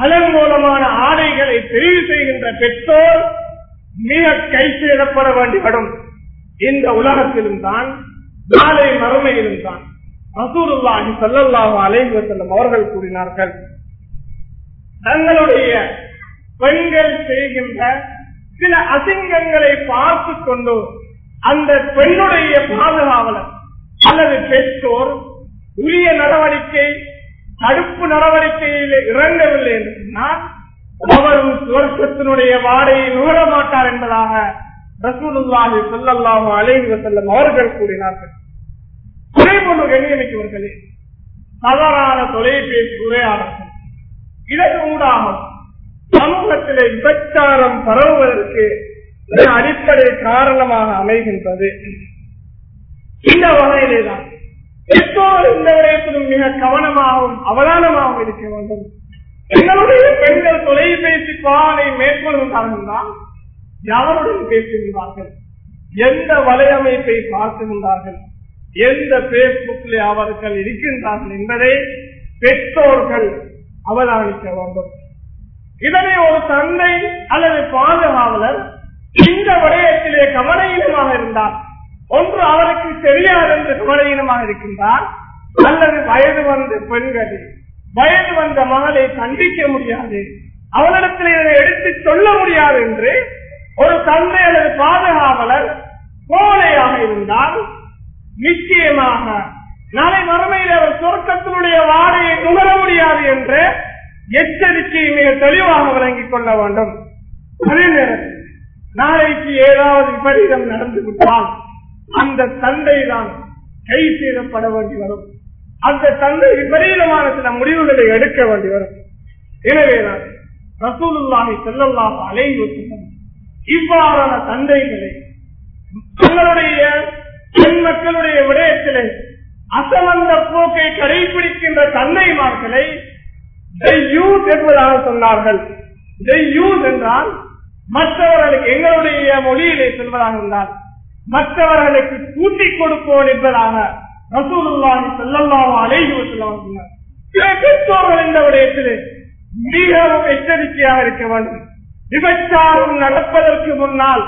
அதன் மூலமான ஆடைகளை தெரிவு செய்கின்ற பெற்றோர் மிக கை வேண்டி வேண்டிவிடும் இந்த உலகத்திலும் தான் நாளை மறுமையிலும் தான். ரசூலுல்லாஹி அவர்கள் கூறினார்கள் தங்களுடைய பெண்கள் செய்கின்ற சில அசிங்கங்களை பார்த்து கொண்டு அந்த பெண்ணுடைய பாதுகாவலர் அல்லது பெற்றோர் உரிய நடவடிக்கை தடுப்பு நடவடிக்கையில் இறங்கவில்லை என்று சொன்னால் அவர் சுவர்க்கத்தினுடைய வாடையை நுகர மாட்டார் என்பதாக ரசூலுல்லாஹி ஸல்லல்லாஹு அலைஹி செல்லும் அவர்கள் கூறினார்கள். குறைபொன்று கண்ணியமிக்கவர்களே தவறான தொலைபேசி உரையாடல்கள் இதற்கு ஊடாமல் சமூகத்திலே விபச்சாரம் பரவுவதற்கு அடிப்படை காரணமாக அமைகின்றது. இந்த வகையிலேதான் பெற்றோர் இந்த விடயத்திலும் மிக கவனமாகவும் அவதானமாகவும் இருக்க வேண்டும். எங்களுடைய பெண்கள் தொலைபேசி பாவனை மேற்கொள்ளும் தான் யாருடன் பேசுகின்றார்கள் எந்த வலையமைப்பை பார்க்கின்றார்கள் எந்த பேஸ்புக்கில் அவர்கள் இருக்கின்றார்கள் என்பதை பெற்றோர்கள் அவதானிக்க வேண்டும். இதனை ஒரு தந்தை அல்லது பாதுகாவலர் இந்த விடயத்திலே கவனீனமாக இருந்தார். ஒன்று அவருக்கு தெரியாது என்று கவனீனமாக இருக்கின்றார். அல்லது வயது வந்த பெண்களை வயது வந்த மகளை கண்டிக்க முடியாது. அவளிடத்தில் இதனை எடுத்து சொல்ல முடியாது என்று ஒரு தந்தை அல்லது பாதுகாவலர் கோலையாக இருந்தால் நிச்சயமாக நாளை மறுமையில் அவர் சொர்க்கத்தினுடைய வாடையை நுகர முடியாது என்று எச்சரிக்கையை மிக தெளிவாக விளங்கிக் கொள்ள வேண்டும். அதே நேரத்தில் நாளைக்கு ஏதாவது விபரீதம் நடந்து விட்டால் அந்த தந்தை தான் கை செய்யப்பட வேண்டி வரும். அந்த தந்தை விபரீதமான சில முடிவுகளை எடுக்க வேண்டி வரும். எனவேதான் ரசூலுல்லாஹி செல்லல்லாஹ் அலைவு இவ்வாறான தந்தைகளை தங்களுடைய பெண் மக்களுடைய விடயத்திலே அசமந்த போக்கை கடைபிடிக்கின்ற தந்தைமார்களை என்பதாக சொன்னார்கள். என்றால் மற்றவர்களுக்கு எங்களுடைய மொழியிலே சொல்வதாக இருந்தால் மற்றவர்களுக்கு கூட்டிக் கொடுப்போம் என்பதாக ரசூலுல்லாஹி ஸல்லல்லாஹு அலைஹி வஸல்லம் சொன்னார் பெற்றோர்கள் இந்த விடயத்திலே மிகவும் எச்சரிக்கையாக இருக்க வேண்டும். விபச்சாரம் நடப்பதற்கு முன்னால்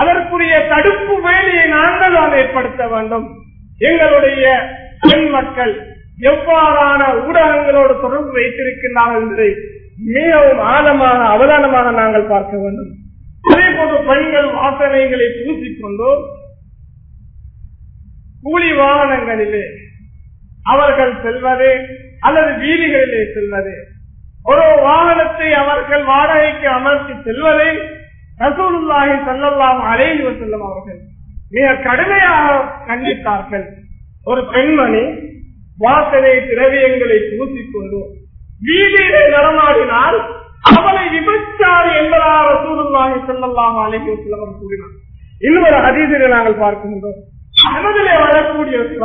அதற்குரிய தடுப்பு வேலையை நாங்கள் தான் ஏற்படுத்த வேண்டும். எங்களுடைய பெண் மக்கள் எவ்வாறான ஊடகங்களோடு தொடர்பு வைத்திருக்கின்றார்கள் என்பதை மிகவும் ஆழமாக அவதானமாக நாங்கள் பார்க்க வேண்டும். அதே போது பெண்கள் வாசனைகளை பூசிக்கொண்டோ கூலி வாகனங்களிலே அவர்கள் செல்வது அல்லது வீதிகளிலே செல்வது ஒரு வாகனத்தை அவர்கள் வாடகைக்கு அமர்த்தி செல்வதை ரசூலுல்லாஹி செல்லலாம் அலைஹி வஸல்லம் அவர்கள் மிக கடுமையாக கண்டித்தார்கள். ஒரு பெண்மணி வாசனை திரவியங்களை பூசிக்கொண்டு வீதியிலே நடமாடினால் அவளை விபச்சாரி என்பதாக ரசூலுல்லாஹி செல்லலாம் அலைஹி வஸல்லம் கூறினார். இன்னொரு ஹதீஸிலே நாங்கள் பார்க்கின்றோம். அகமதிலே வரக்கூடிய ஒரு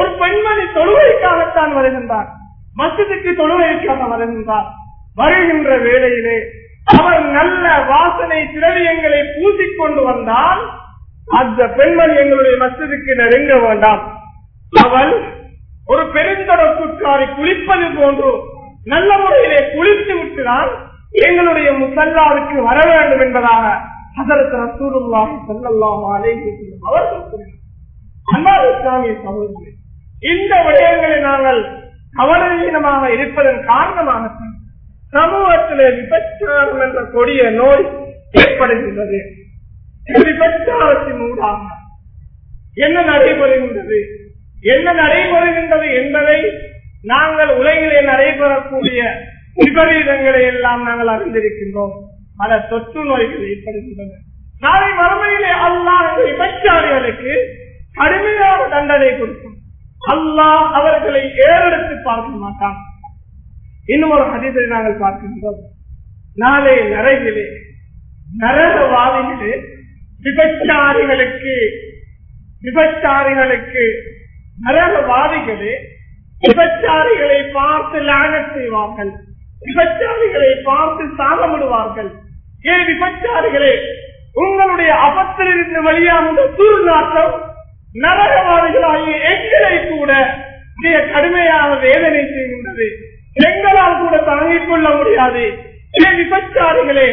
ஒரு பெண்மணி தொழுகைக்காகத்தான் வருகின்றார். மசிதுக்கு தொழுகைக்காக வருகின்றார் வருகின்ற வேளையிலே அவர் நல்ல வாசனை திரவியங்களை பூசிக்கொண்டு வந்தால் அந்த பெண்மணி எங்களுடைய மசிதுக்கு நெருங்க வேண்டாம். அவள் ஒரு பெருந்தொடர்புக்காரி குளிப்பது போன்று நல்ல முறையிலே குளித்து விட்டுதான் எங்களுடைய முசல்லாவுக்கு வர வேண்டும் என்பதாக ஹசரத் ரசூலுல்லாஹி ஸல்லல்லாஹு அலைஹி வஸல்லம் அவர்கள் கூறினார். அன்பான இஸ்லாமிய சகோதரர்களே இந்த விடயங்களை நாங்கள் கவனவீனமாக இருப்பதன் காரணமாக சமூகத்திலே விபச்சாரம் என்ற கொடிய நோய் ஏற்படுகின்றது. விபச்சாரத்தின் ஊடாக என்ன நடைபெறுகின்றது? என்ன நடைபெறுகின்றது என்பதை நாங்கள் உலகிலே நடைபெறக்கூடிய விபரீதங்களை எல்லாம் நாங்கள் அறிந்திருக்கின்றோம். பல தொற்று நோய்கள் ஏற்படுகின்றன. நாளை மறுமையிலே அல்லாத விபச்சாரிகளுக்கு கடுமையான தண்டனை கொடுக்கும். அல்லாஹ் அவர்களை ஏறெடுத்து பார்க்க மாட்டான். இன்னும் ஒரு ஹதீஸை நாங்கள் பார்க்கின்றோம். நாளை நரகிலே நரகவாதிகளே விபச்சாரிகளுக்கு விபச்சாரிகளுக்கு நரகவாதிகளே விபச்சாரிகளை பார்த்து லாகத் செய்வார்கள். விபச்சாரிகளை பார்த்து சாகமிடுவார்கள். ஏ விபச்சாரிகளே உங்களுடைய அபத்திலிருந்து வெளியாகுந்த துர்நாட்டம் நரகவாதிகளாகிய எங்களை கூட மிக கடுமையான வேதனை செய்கின்றது. எங்களால் கூட தாங்கிக் கொள்ள முடியாது. விபச்சாரிகளே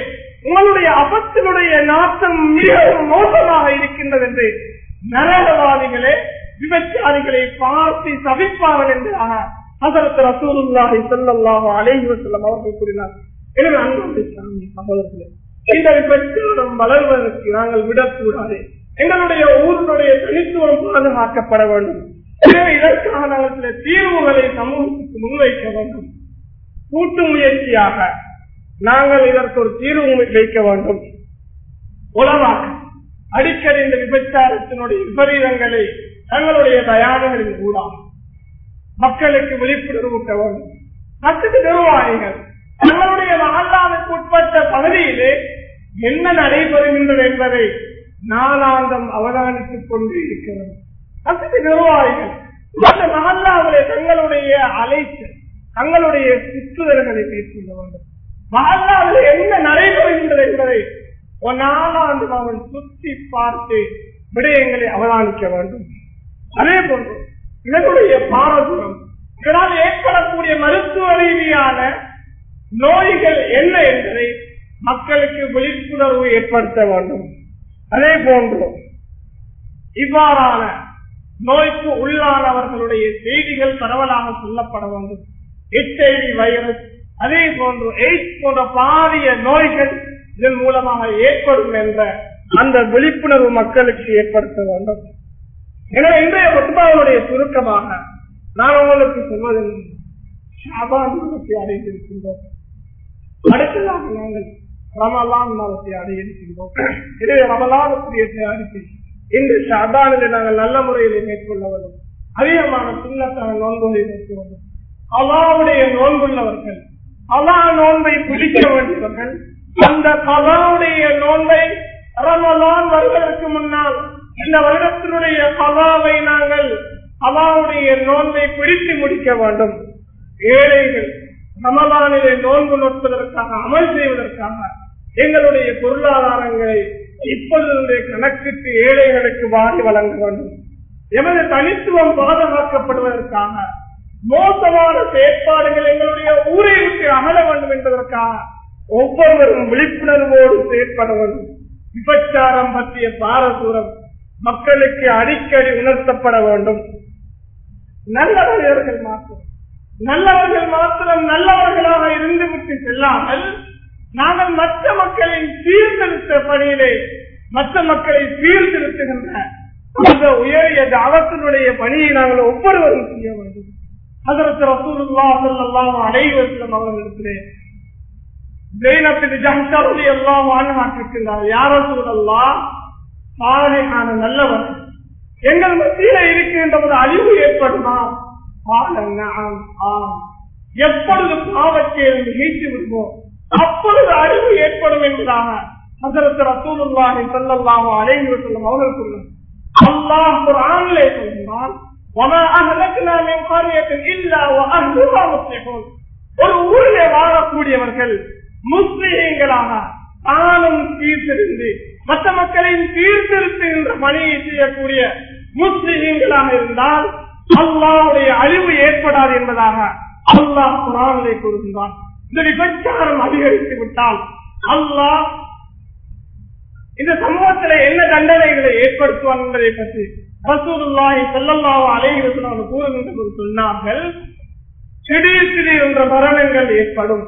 உங்களுடைய அபத்தினுடைய நாட்டம் மிகவும் மோசமாக இருக்கின்றது என்று நரகவாதிகளே விபச்சாரிகளை பார்த்து சபிப்பார்கள் என்றாக ஹசரத் ரசூலுல்லாஹி ஸல்லல்லாஹு அலைஹி வஸல்லம் அவர்கள் கூறினார். எனவே அன்பு சாமி சகோதரர்களே இந்த விபச்சாரம் வளர்வதற்கு நாங்கள் விடக்கூடாது. எங்களுடைய ஊரினுடைய தனித்துவம் பாதுகாக்கப்பட வேண்டும். எனவே இதற்காக நாங்கள் சில தீர்வுகளை சமூகத்துக்கு முன்வைக்க வேண்டும். கூட்டு முயற்சியாக நாங்கள் இதற்கு ஒரு தீர்வு வைக்க வேண்டும். உலவாக அடிக்கடி இந்த விபச்சாரத்தினுடைய விபரீதங்களை தங்களுடைய தயாரிகளின் கூடாது. மக்களுக்கு விழிப்புணர்வு வேண்டும். மற்ற நிர்வாகிகள் தங்களுடைய வாழ்நாளுக்கு உட்பட்ட பகுதியிலே என்ன நடைபெறுகின்றது என்பதை நாளாந்தம் அவதானித்துக் கொண்டு இருக்க வேண்டும் நிர்வாகிகள் அந்த மகல்லாவிலே தங்களுடைய அழைத்து தங்களுடைய சுற்றுதல்களை மேற்கொள்ள வேண்டும் மகல்லாவில் என்ன நடைபெறுகின்றது என்பதை ஒரு நாளாண்டு அவன் சுற்றி பார்த்து விடயங்களை அவதானிக்க வேண்டும். அதே போன்று இதனுடைய பாரதூரம் இதனால் ஏற்படக்கூடிய மருத்துவ ரீதியான நோய்கள் என்ன என்பதை மக்களுக்கு விழிப்புணர்வு ஏற்படுத்த வேண்டும். அதே போன்று இவ்வாறான நோய்க்கு உள்ளானவர்களுடைய செய்திகள் பரவலாக சொல்லப்பட வேண்டும். எச்ஐவி வைரஸ் அதே போன்று எய்ட்ஸ் போன்ற பாரிய நோய்கள் இதன் மூலமாக ஏற்படும் என்ற அந்த விழிப்புணர்வு மக்களுக்கு ஏற்படுத்த வேண்டும். எனவே இன்றைய ஒட்டுமாவுடைய சுருக்கமாக நான் உங்களுக்கு சொல்வது ஷாபான் அடைந்திருக்கின்றோம் அடுத்ததாக நாங்கள் ரமலான் மாதத்தை அடையிருக்கின்றோம் எனவே ரமலானுக்குரிய தயாரிப்பு இன்று ஷாபானில் நாங்கள் நல்ல முறையில் மேற்கொள்ள வேண்டும். அதிகமான சுண்ணத்தான நோன்புகளை மேற்க வேண்டும். அலாவுடைய நோன்புள்ளவர்கள் அலா நோன்பை பிடிக்க வேண்டியவர்கள் அந்த கலாவுடைய நோன்பை ரமலான் வருவதற்கு முன்னால் இந்த வருடத்தினுடைய கலாவை நாங்கள் அலாவுடைய நோன்பை பிடித்து முடிக்க வேண்டும். ஏழைகள் ரமலானிலே நோன்பு நோட்பதற்காக அமல் செய்வதற்காக எங்களுடைய பொருளாதாரங்களை இப்பொழுது கணக்கிட்டு ஏழைகளுக்கு வாரி வழங்க வேண்டும். எமது தனித்துவம் பாதுகாக்கப்படுவதற்காக மோசமான செயற்பாடுகள் எங்களுடைய ஊரை விட்டு அகல வேண்டும் என்பதற்காக ஒவ்வொருவரும் விழிப்புணர்வோடு செயற்பட வேண்டும். விபச்சாரம் பற்றிய பாரதூரம் மக்களுக்கு அடிக்கடி உணர்த்தப்பட வேண்டும். நல்லவர்கள் மாத்திரம். நல்லவர்கள் மாத்திரம் நல்லவர்களாக இருந்து விட்டு செல்லாமல் நாங்கள் மற்ற மக்களின் சீர்திருத்த பணியிலே மற்ற மக்களை சீர்திருத்துகின்ற அந்த உயரிய தாவத்தினுடைய பணியை நாங்கள் ஒவ்வொருவரும் செய்ய வேண்டும். அதற்கு ரசூலுல்லா ஸல்லல்லாஹு அனைவருக்கும் வஸல்லம் அவர்களிடத்திலே ஜெயினபின் ஜஹ்ஷர் எல்லாம் வாழ்நாட்டிருக்கின்றார் யார் ரசூலுல்லாஹ் நான் நல்லவர் எங்கள் மத்தியில இருக்கின்ற ஒரு அழிவு ஏற்படுமா? ஆம் ஆம். எப்பொழுது பாவத்தை நீக்கி விடுவோம் அப்பொழுது அழிவு ஏற்படும் என்பதாக ஹசரத் ரசூலுல்லாஹி ஸல்லல்லாஹு அலைஹி வஸல்லம் அவர்கள் சொன்னார் அல்லாஹ் குர்ஆனிலே சொல்கிறான் وما أهلكنا من قرية إلا وأهلها مصلحون ஒரு ஊரிலே வாழக்கூடியவர்கள் முஸ்லிம்களாக தானும் சீர்திருந்து மற்ற மக்களையும் சீர்திருத்துகின்ற பணியை செய்யக்கூடிய முஸ்லிம்களாக இருந்தால் அல்லாவுடைய அழிவு ஏற்படாது என்பதாக அல்லாஹ் குரானிலே கூறுகின்றான் இந்த விபச்சாரம் அதிகரித்து விட்டால் அல்லாஹ் இந்த சமூகத்தில் என்ன தண்டனைகளை ஏற்படுத்துவான் என்பதை பற்றி ரசூலுல்லாஹி ஸல்லல்லாஹு அலைஹி வஸல்லம் கூறுகின்ற சொன்னார்கள். திடீர் திடீர் என்ற மரணங்கள் ஏற்படும்.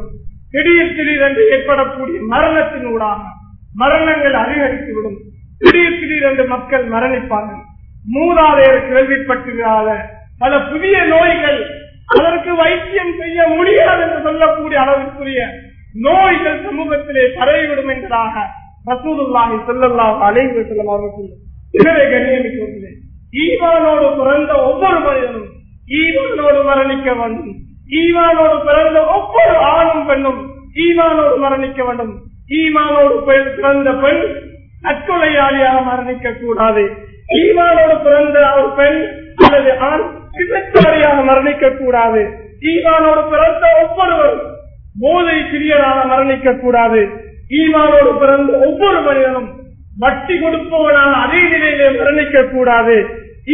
திடீர் திடீர் என்று ஏற்படக்கூடிய மரணத்தினூடாக மரணங்கள் அதிகரித்துவிடும் திடீர் திடீர் என்று மக்கள் மரணிப்பார்கள். மூதாதையர் கேள்விப்பட்டிருக்காத பல புதிய நோய்கள் அதற்கு வைத்தியம் செய்ய முடியாது என்று சொல்லக்கூடிய அளவிற்குரிய நோய்கள் சமூகத்திலே பரவிவிடும் என்பதாக ரசூலுல்லாஹி ஸல்லல்லாஹு அலைஹி வஸல்லம் அவர்கள் எனவே கண்ணியமிக்கவர்களே ஈவானோடு பிறந்த ஒவ்வொரு மனிதனும் ஈவானோடு மரணிக்க வேண்டும். ஈவானோடு பிறந்த ஒவ்வொரு ஆணும் பெண்ணும் ஈவானோடு மரணிக்க வேண்டும். ஈமானோடு பிறந்த பெண் தற்கொலையாளியாக மரணிக்க கூடாது ஈமானோடு பிறந்த ஒரு பெண் அல்லது ஆண் விபச்சாரியாக மரணிக்க கூடாது ஈமானோடு பிறந்த ஒவ்வொருவரும் போதை சிறியராக மரணிக்க கூடாது ஈமானோடு பிறந்த ஒவ்வொரு மனிதனும் வட்டி கொடுப்பவனான அதே நிலையிலே மரணிக்க கூடாது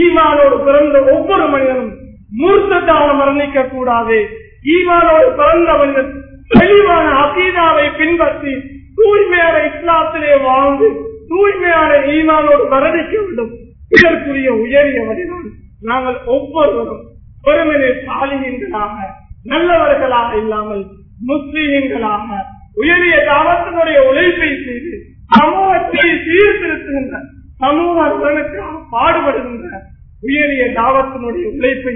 ஈமானோடு பிறந்த ஒவ்வொரு மனிதனும் மூர்த்தத்தாக மரணிக்க கூடாது ஈமானோடு பிறந்த மனிதன் தெளிவான அசீதாவை பின்பற்றி தூய்மையான இஸ்லாத்திலே வாழ்ந்து தூய்மையான ஈமானோடு மரணிக்க வேண்டும். இதற்குரிய உயரிய மனிதன் நாங்கள் ஒவ்வொருவரும் பெருமனே சாலினியர்களாக நல்லவர்களாக இல்லாமல் முஸ்லீம்களாக உயரிய தாவத்தினுடைய உழைப்பை செய்து சமூகத்தை சீர்திருத்துகின்ற சமூக நலனுக்காக பாடுபடுகின்ற உயரிய தாவத்தினுடைய உழைப்பை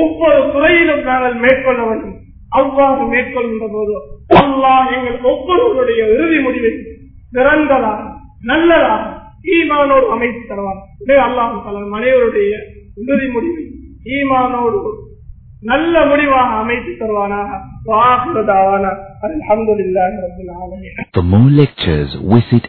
ஒவ்வொரு துறையிலும் நாங்கள் மேற்கொள்ள வேண்டும். அவ்வாறு மேற்கொள்கின்ற போது அல்லாஹ் எங்கள் ஒவ்வொருவருடைய இறுதி முடிவை சிறந்ததாக நல்லதாக ஈமானோடு அமைத்து தருவார். அல்லாஹ் பல மனைவருடைய இறுதி முடிவை. ஈமானோடு நல்ல முடிவாக அமைத்து தருவானாக. அலமதுல்லாஹி ரபில் ஆலமீன். For more lectures, visit